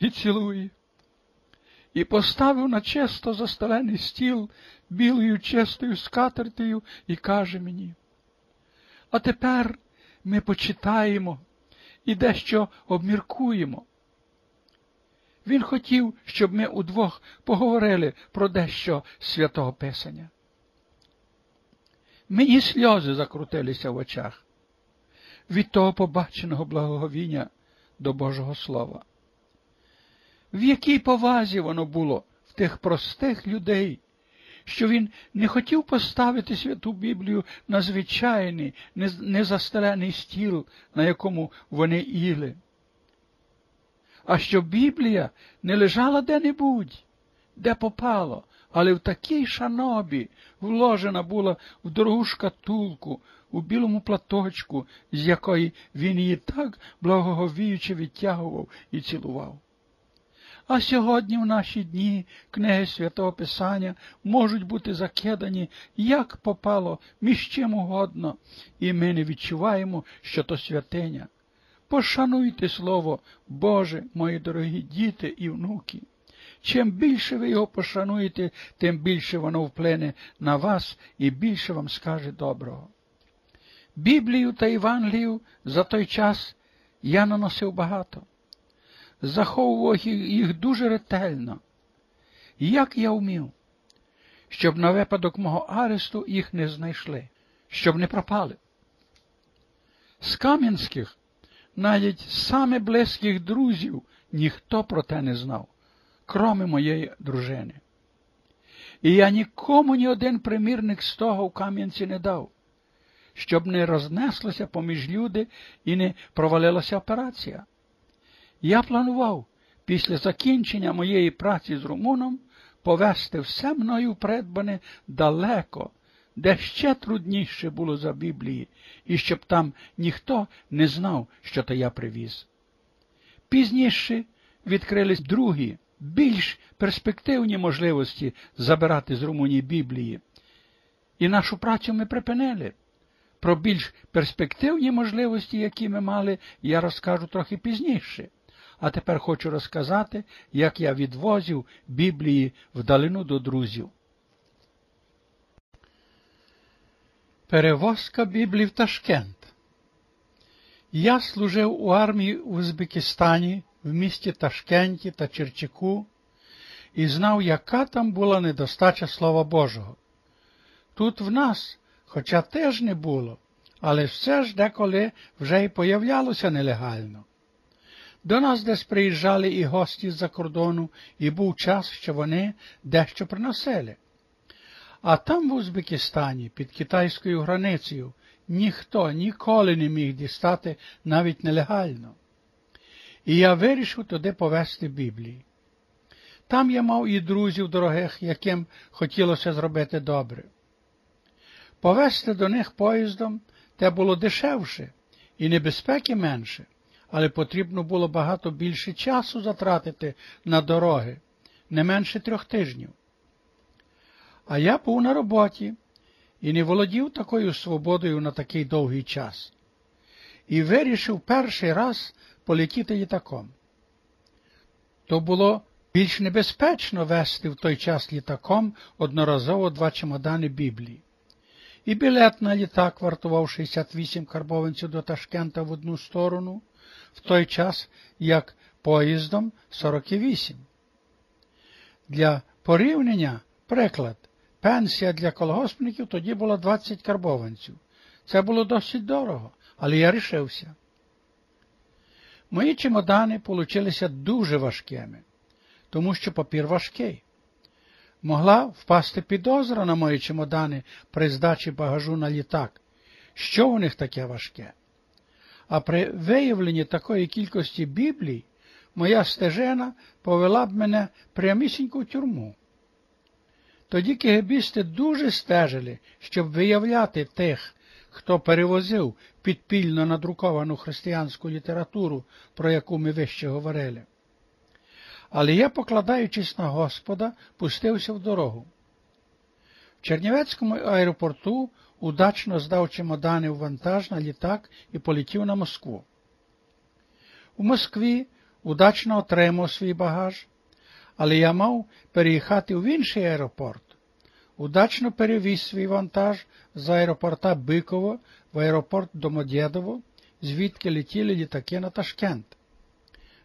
і цілує, і поставив на чисто застелений стіл білою чистою скатертею і каже мені, а тепер ми почитаємо і дещо обміркуємо. Він хотів, щоб ми удвох поговорили про дещо святого Писання. Мені сльози закрутилися в очах від того побаченого благоговіння до Божого Слова. В якій повазі воно було в тих простих людей, що він не хотів поставити святу Біблію на звичайний, незастелений стіл, на якому вони їли. А що Біблія не лежала де-небудь, де попало, але в такій шанобі вложена була в дорогу шкатулку, у білому платочку, з якої він її так благоговіюче відтягував і цілував. А сьогодні в наші дні книги святого Писання можуть бути закидані, як попало, між чим угодно, і ми не відчуваємо, що то святиня. Пошануйте Слово Боже, мої дорогі діти і внуки. Чим більше ви його пошануєте, тим більше воно вплине на вас і більше вам скаже доброго. Біблію та Євангелію за той час я наносив багато заховував їх дуже ретельно, як я вмів, щоб на випадок мого аресту їх не знайшли, щоб не пропали. З Кам'янських, навіть саме близьких друзів, ніхто про те не знав, кроме моєї дружини. І я нікому ні один примірник з того в Кам'янці не дав, щоб не рознеслося поміж люди і не провалилася операція. Я планував після закінчення моєї праці з румуном повести все мною придбане далеко, де ще трудніше було за Біблії, і щоб там ніхто не знав, що то я привіз. Пізніше відкрились другі, більш перспективні можливості забирати з Румунії Біблії. І нашу працю ми припинили. Про більш перспективні можливості, які ми мали, я розкажу трохи пізніше. А тепер хочу розказати, як я відвозив Біблії вдалину до друзів. Перевозка Біблії в Ташкент. Я служив у армії в Узбекистані, в місті Ташкенті та Черчику, і знав, яка там була недостача Слова Божого. Тут в нас, хоча теж не було, але все ж деколи вже й появлялося нелегально. До нас десь приїжджали і гості з-за кордону, і був час, що вони дещо приносили. А там в Узбекистані, під китайською границею, ніхто ніколи не міг дістати навіть нелегально. І я вирішив туди повезти Біблії. Там я мав і друзів дорогих, яким хотілося зробити добре. Повезти до них поїздом те було дешевше і небезпеки менше але потрібно було багато більше часу затратити на дороги, не менше трьох тижнів. А я був на роботі і не володів такою свободою на такий довгий час, і вирішив перший раз полетіти літаком. То було більш небезпечно вести в той час літаком одноразово два чемодани Біблії. І білет на літак вартував 68 карбованців до Ташкента в одну сторону, в той час, як поїздом 48. Для порівняння приклад, пенсія для колгоспників тоді була 20 карбованців. Це було досить дорого, але я рішився. Мої чемодани получилися дуже важкими, тому що папір важкий. Могла впасти підозра на мої чемодани при здачі багажу на літак. Що у них таке важке? А при виявленні такої кількості Біблій моя стежена повела б мене прямісіньку в тюрму. Тоді кегебісти дуже стежили, щоб виявляти тих, хто перевозив підпільно надруковану християнську літературу, про яку ми вище говорили. Але я, покладаючись на Господа, пустився в дорогу. В Чернівецькому аеропорту удачно здав чемодани в вантаж на літак і полетів на Москву. У Москві удачно отримав свій багаж, але я мав переїхати в інший аеропорт. Удачно перевіз свій вантаж з аеропорта Биково в аеропорт Домодєдово, звідки летіли літаки на Ташкент.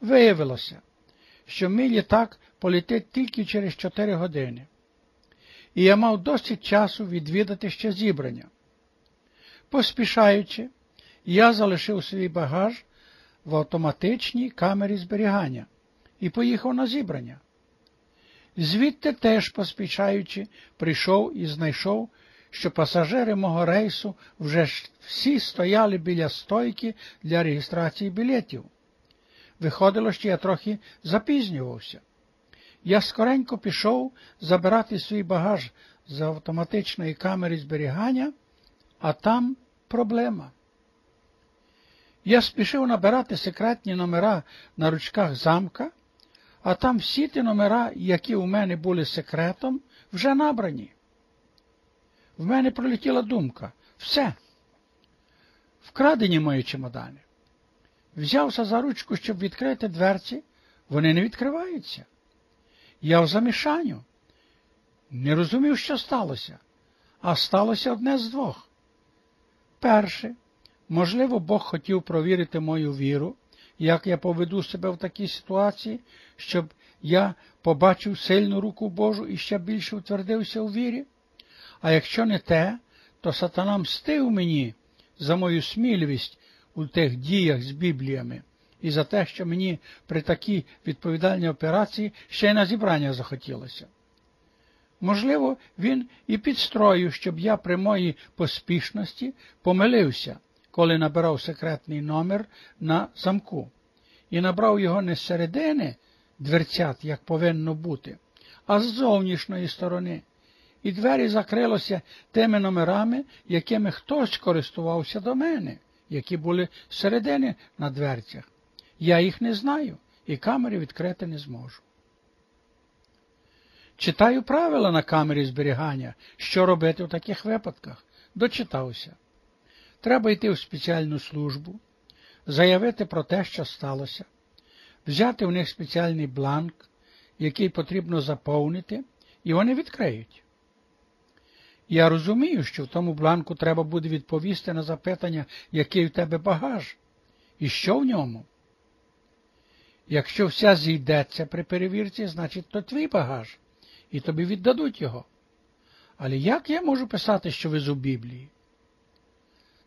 Виявилося, що мій літак полетить тільки через 4 години, і я мав досить часу відвідати ще зібрання. Поспішаючи, я залишив свій багаж в автоматичній камері зберігання і поїхав на зібрання. Звідти теж, поспішаючи, прийшов і знайшов, що пасажири мого рейсу вже всі стояли біля стойки для реєстрації білетів. Виходило, що я трохи запізнювався. Я скоренько пішов забирати свій багаж з автоматичної камери зберігання, а там проблема. Я спішив набирати секретні номера на ручках замка, а там всі ті номера, які у мене були секретом, вже набрані. В мене пролетіла думка все. Вкрадені мої чемодани. Взявся за ручку, щоб відкрити дверці, вони не відкриваються. Я в замішанню. Не розумів, що сталося, а сталося одне з двох. Перше, можливо, Бог хотів провірити мою віру, як я поведу себе в такій ситуації, щоб я побачив сильну руку Божу і ще більше утвердився у вірі. А якщо не те, то сатана мстив мені за мою сміливість у тих діях з Бібліями і за те, що мені при такій відповідальній операції ще й на зібрання захотілося. Можливо, він і підстроїв, щоб я при моїй поспішності помилився, коли набирав секретний номер на замку, і набрав його не з середини дверцят, як повинно бути, а з зовнішньої сторони. І двері закрилося тими номерами, якими хтось користувався до мене, які були середини на дверцях. Я їх не знаю і камери відкрити не зможу. Читаю правила на камері зберігання, що робити у таких випадках. Дочитався. Треба йти в спеціальну службу, заявити про те, що сталося, взяти у них спеціальний бланк, який потрібно заповнити, і вони відкриють. Я розумію, що в тому бланку треба буде відповісти на запитання, який в тебе багаж, і що в ньому. Якщо вся зійдеться при перевірці, значить то твій багаж, і тобі віддадуть його. Але як я можу писати, що везу Біблії?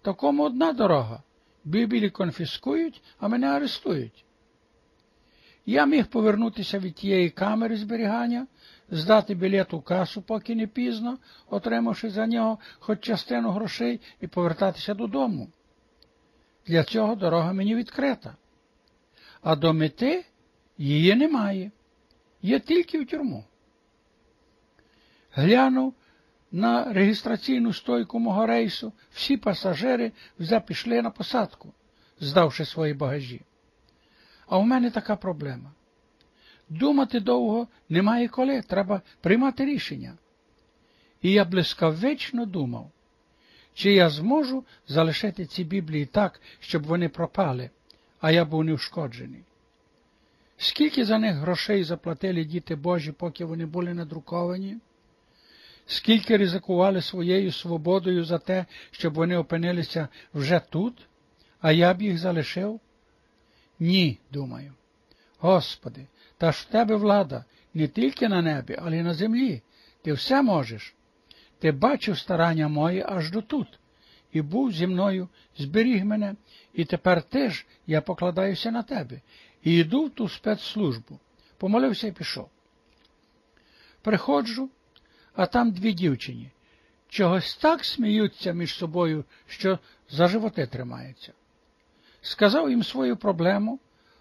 Такому одна дорога. Біблії конфіскують, а мене арестують. Я міг повернутися від тієї камери зберігання, здати білет у касу, поки не пізно, отримавши за нього хоч частину грошей і повертатися додому. Для цього дорога мені відкрита а до мети її немає, є тільки в тюрму. Глянув на реєстраційну стойку мого рейсу, всі пасажири вже пішли на посадку, здавши свої багажі. А у мене така проблема. Думати довго немає коли, треба приймати рішення. І я блискавично думав, чи я зможу залишити ці біблії так, щоб вони пропали, а я був неушкоджений. Скільки за них грошей заплатили діти Божі, поки вони були надруковані? Скільки ризикували своєю свободою за те, щоб вони опинилися вже тут, а я б їх залишив? Ні, думаю. Господи, та ж в тебе влада не тільки на небі, але й на землі. Ти все можеш. Ти бачив старання мої аж до тут, і був зі мною, зберіг мене, і тепер теж я покладаюся на тебе і йду в ту спецслужбу. Помолився і пішов. Приходжу, а там дві дівчині. Чогось так сміються між собою, що за животи тримаються. Сказав їм свою проблему.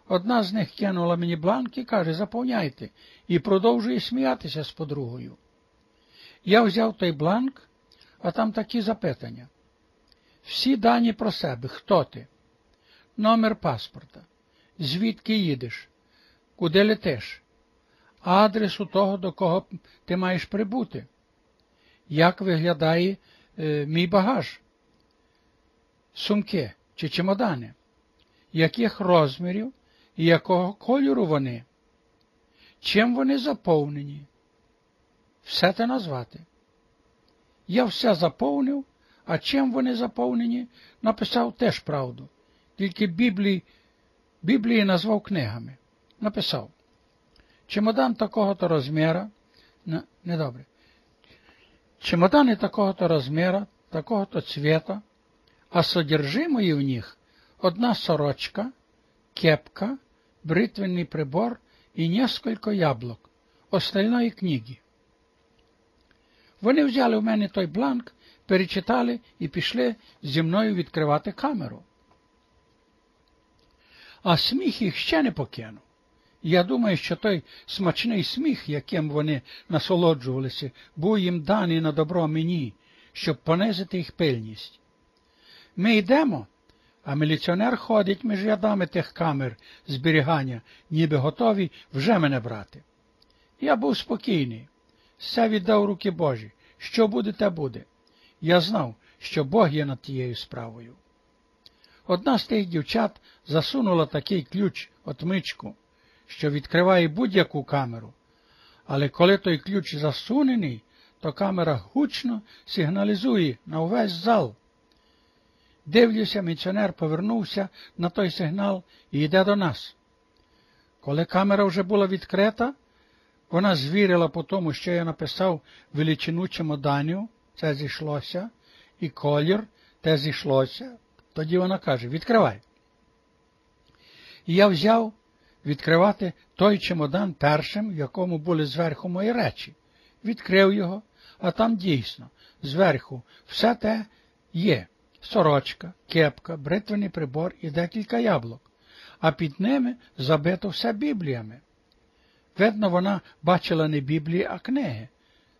Одна з них кинула мені бланк і каже, заповняйте, і продовжує сміятися з подругою. Я взяв той бланк, а там такі запитання. Всі дані про себе, хто ти? Номер паспорта. Звідки їдеш, куди летиш, адресу того, до кого ти маєш прибути, як виглядає е, мій багаж, сумки чи чемодани, яких розмірів і якого кольору вони, чим вони заповнені. Все те назвати. Я все заповнив, а чим вони заповнені, написав теж правду. Тільки Біблії, Біблії назвав книгами. Написав. Чемодан такого-то розміра, недобре. Чемодани такого-то розміра, такого-то цвета, а содержимое в них одна сорочка, кепка, бритвенный прибор і несколько яблок, остальної книги. Вони взяли в мене той бланк, перечитали і пішли зі мною відкривати камеру. А сміх їх ще не покинув. Я думаю, що той смачний сміх, яким вони насолоджувалися, був їм даний на добро мені, щоб понизити їх пильність. Ми йдемо, а міліціонер ходить між рядами тих камер зберігання, ніби готові вже мене брати. Я був спокійний, все віддав руки Божі. Що буде, те буде. Я знав, що Бог є над тією справою. Одна з тих дівчат засунула такий ключ отмичку, що відкриває будь-яку камеру, але коли той ключ засунений, то камера гучно сигналізує на увесь зал. Дивлюся, місіонер повернувся на той сигнал і йде до нас. Коли камера вже була відкрита, вона звірила по тому, що я написав величину чемоданів, це зійшлося, і колір те зійшлося. Тоді вона каже, відкривай. І я взяв відкривати той чемодан першим, в якому були зверху мої речі. Відкрив його, а там дійсно, зверху, все те є сорочка, кепка, бритвений прибор і декілька яблук, а під ними забито все бібліями. Видно, вона бачила не Біблії, а книги,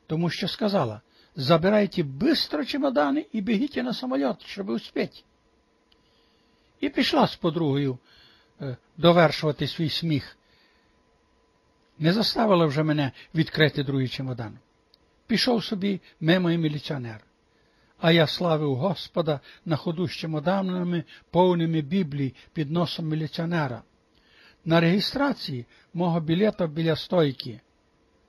тому що сказала забирайте бистро чемодани і бігіть на самоліт, щоб успіти. І пішла з подругою е, довершувати свій сміх. Не заставила вже мене відкрити другий чемодан. Пішов собі мимо і міліціонер. А я славив Господа на ходу з чемоданами, повними Біблій під носом міліціонера на реєстрації мого білета біля стойки.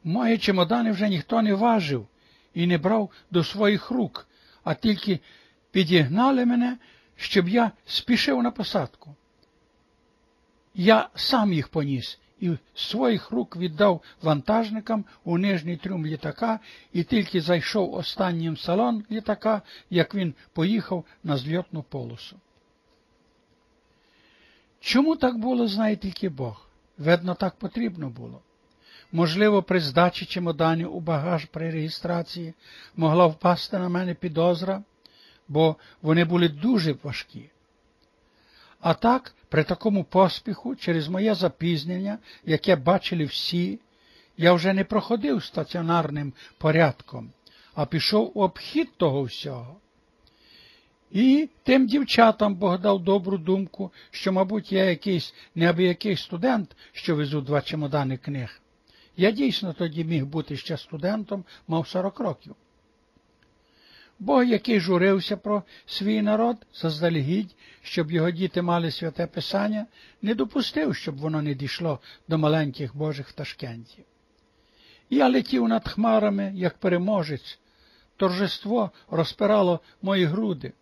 Мої чемодани вже ніхто не важив і не брав до своїх рук, а тільки підігнали мене, щоб я спішив на посадку. Я сам їх поніс і своїх рук віддав вантажникам у нижній трюм літака і тільки зайшов останнім в салон літака, як він поїхав на зльотну полосу. Чому так було, знає тільки Бог. Видно, так потрібно було. Можливо, при здачі чемоданів у багаж при реєстрації могла впасти на мене підозра, бо вони були дуже важкі. А так, при такому поспіху, через моє запізнення, яке бачили всі, я вже не проходив стаціонарним порядком, а пішов у обхід того всього. І тим дівчатам Бог дав добру думку, що, мабуть, я якийсь неабиякий студент, що везу два чемодани книг. Я дійсно тоді міг бути ще студентом, мав 40 років. Бог, який журився про свій народ, заздалегідь, щоб його діти мали святе Писання, не допустив, щоб воно не дійшло до маленьких Божих Ташкентів. Я летів над хмарами, як переможець, торжество розпирало мої груди.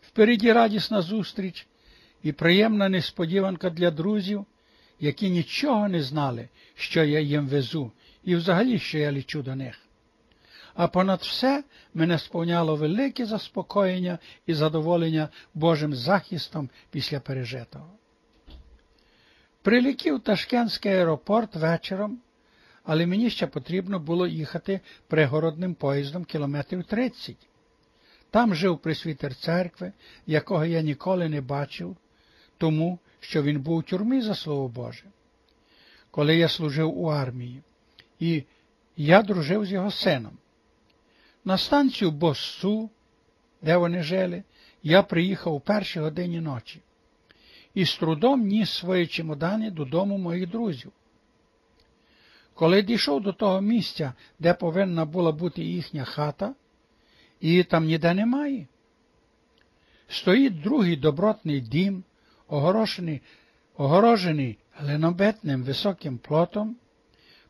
Впереді радісна зустріч і приємна несподіванка для друзів, які нічого не знали, що я їм везу, і взагалі, що я лічу до них. А понад все мене сповняло велике заспокоєння і задоволення Божим захистом після пережитого. Прилетів Ташкентський аеропорт вечором, але мені ще потрібно було їхати пригородним поїздом кілометрів 30. Там жив присвітер церкви, якого я ніколи не бачив, тому що він був у тюрмі за слово Боже. Коли я служив у армії, і я дружив з його сином. На станцію Боссу, де вони жили, я приїхав у першій годині ночі і з трудом ніс свої чемодани додому моїх друзів. Коли дійшов до того місця, де повинна була бути їхня хата, Її там ніде немає. Стоїть другий добротний дім, огорожений, огорожений глинобетним високим плотом.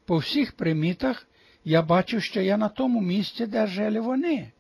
По всіх примітах я бачу, що я на тому місці, де жили вони.